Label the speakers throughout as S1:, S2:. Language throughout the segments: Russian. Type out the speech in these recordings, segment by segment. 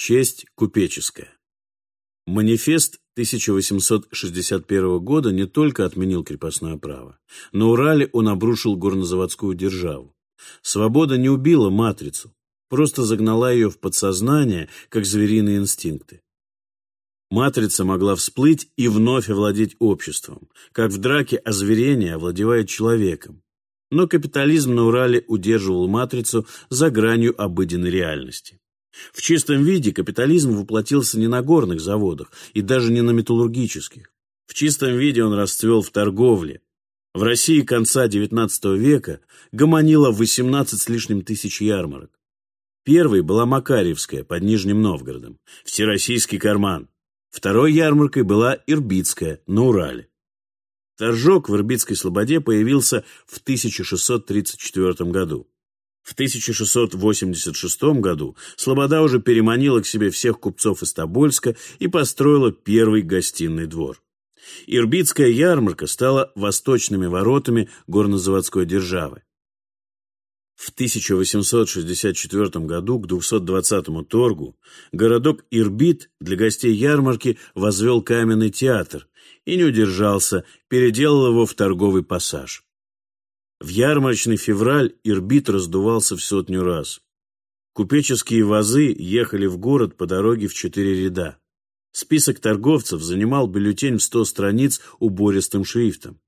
S1: Честь купеческая. Манифест 1861 года не только отменил крепостное право. На Урале он обрушил горнозаводскую державу. Свобода не убила матрицу, просто загнала ее в подсознание, как звериные инстинкты. Матрица могла всплыть и вновь овладеть обществом, как в драке озверение овладевает человеком. Но капитализм на Урале удерживал матрицу за гранью обыденной реальности. В чистом виде капитализм воплотился не на горных заводах и даже не на металлургических. В чистом виде он расцвел в торговле. В России конца XIX века гомонило 18 с лишним тысяч ярмарок. Первой была Макарьевская под Нижним Новгородом, Всероссийский карман. Второй ярмаркой была Ирбитская на Урале. Торжок в Ирбитской слободе появился в 1634 году. В 1686 году Слобода уже переманила к себе всех купцов из Тобольска и построила первый гостиный двор. Ирбитская ярмарка стала восточными воротами горнозаводской державы. В 1864 году к 220-му торгу городок Ирбит для гостей ярмарки возвел каменный театр и не удержался, переделал его в торговый пассаж. В ярмарочный февраль Ирбит раздувался в сотню раз. Купеческие вазы ехали в город по дороге в четыре ряда. Список торговцев занимал бюллетень в сто страниц убористым шрифтом.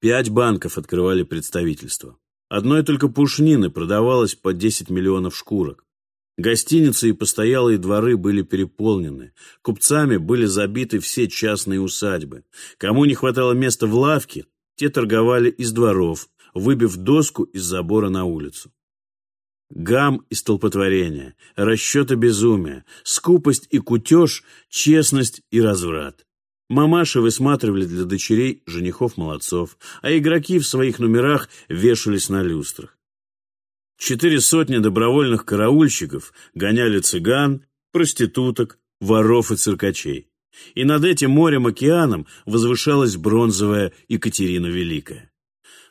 S1: Пять банков открывали представительство. Одной только пушнины продавалось по 10 миллионов шкурок. Гостиницы и постоялые дворы были переполнены. Купцами были забиты все частные усадьбы. Кому не хватало места в лавке, те торговали из дворов, выбив доску из забора на улицу. Гам и столпотворение, расчеты безумия, скупость и кутеж, честность и разврат. Мамаши высматривали для дочерей женихов-молодцов, а игроки в своих номерах вешались на люстрах. Четыре сотни добровольных караульщиков гоняли цыган, проституток, воров и циркачей. И над этим морем-океаном возвышалась бронзовая Екатерина Великая.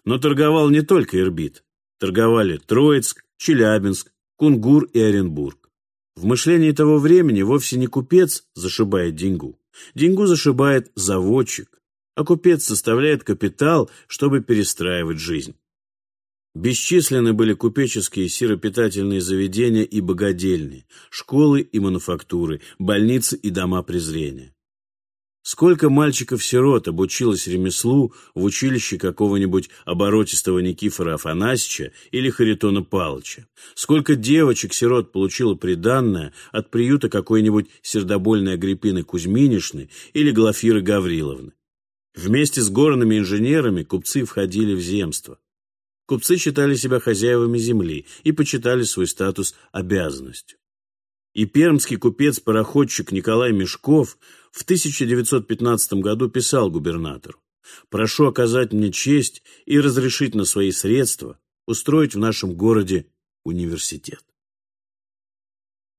S1: Но торговал не только Ирбит. Торговали Троицк, Челябинск, Кунгур и Оренбург. В мышлении того времени вовсе не купец зашибает деньгу. Деньгу зашибает заводчик, а купец составляет капитал, чтобы перестраивать жизнь. Бесчисленны были купеческие сиропитательные заведения и богадельни, школы и мануфактуры, больницы и дома презрения. Сколько мальчиков-сирот обучилось ремеслу в училище какого-нибудь оборотистого Никифора Афанасьевича или Харитона Палыча? Сколько девочек-сирот получило приданное от приюта какой-нибудь сердобольной Агриппины Кузьминишны или Глафиры Гавриловны? Вместе с горными инженерами купцы входили в земство. Купцы считали себя хозяевами земли и почитали свой статус обязанностью. И пермский купец-пароходчик Николай Мешков в 1915 году писал губернатору «Прошу оказать мне честь и разрешить на свои средства устроить в нашем городе университет».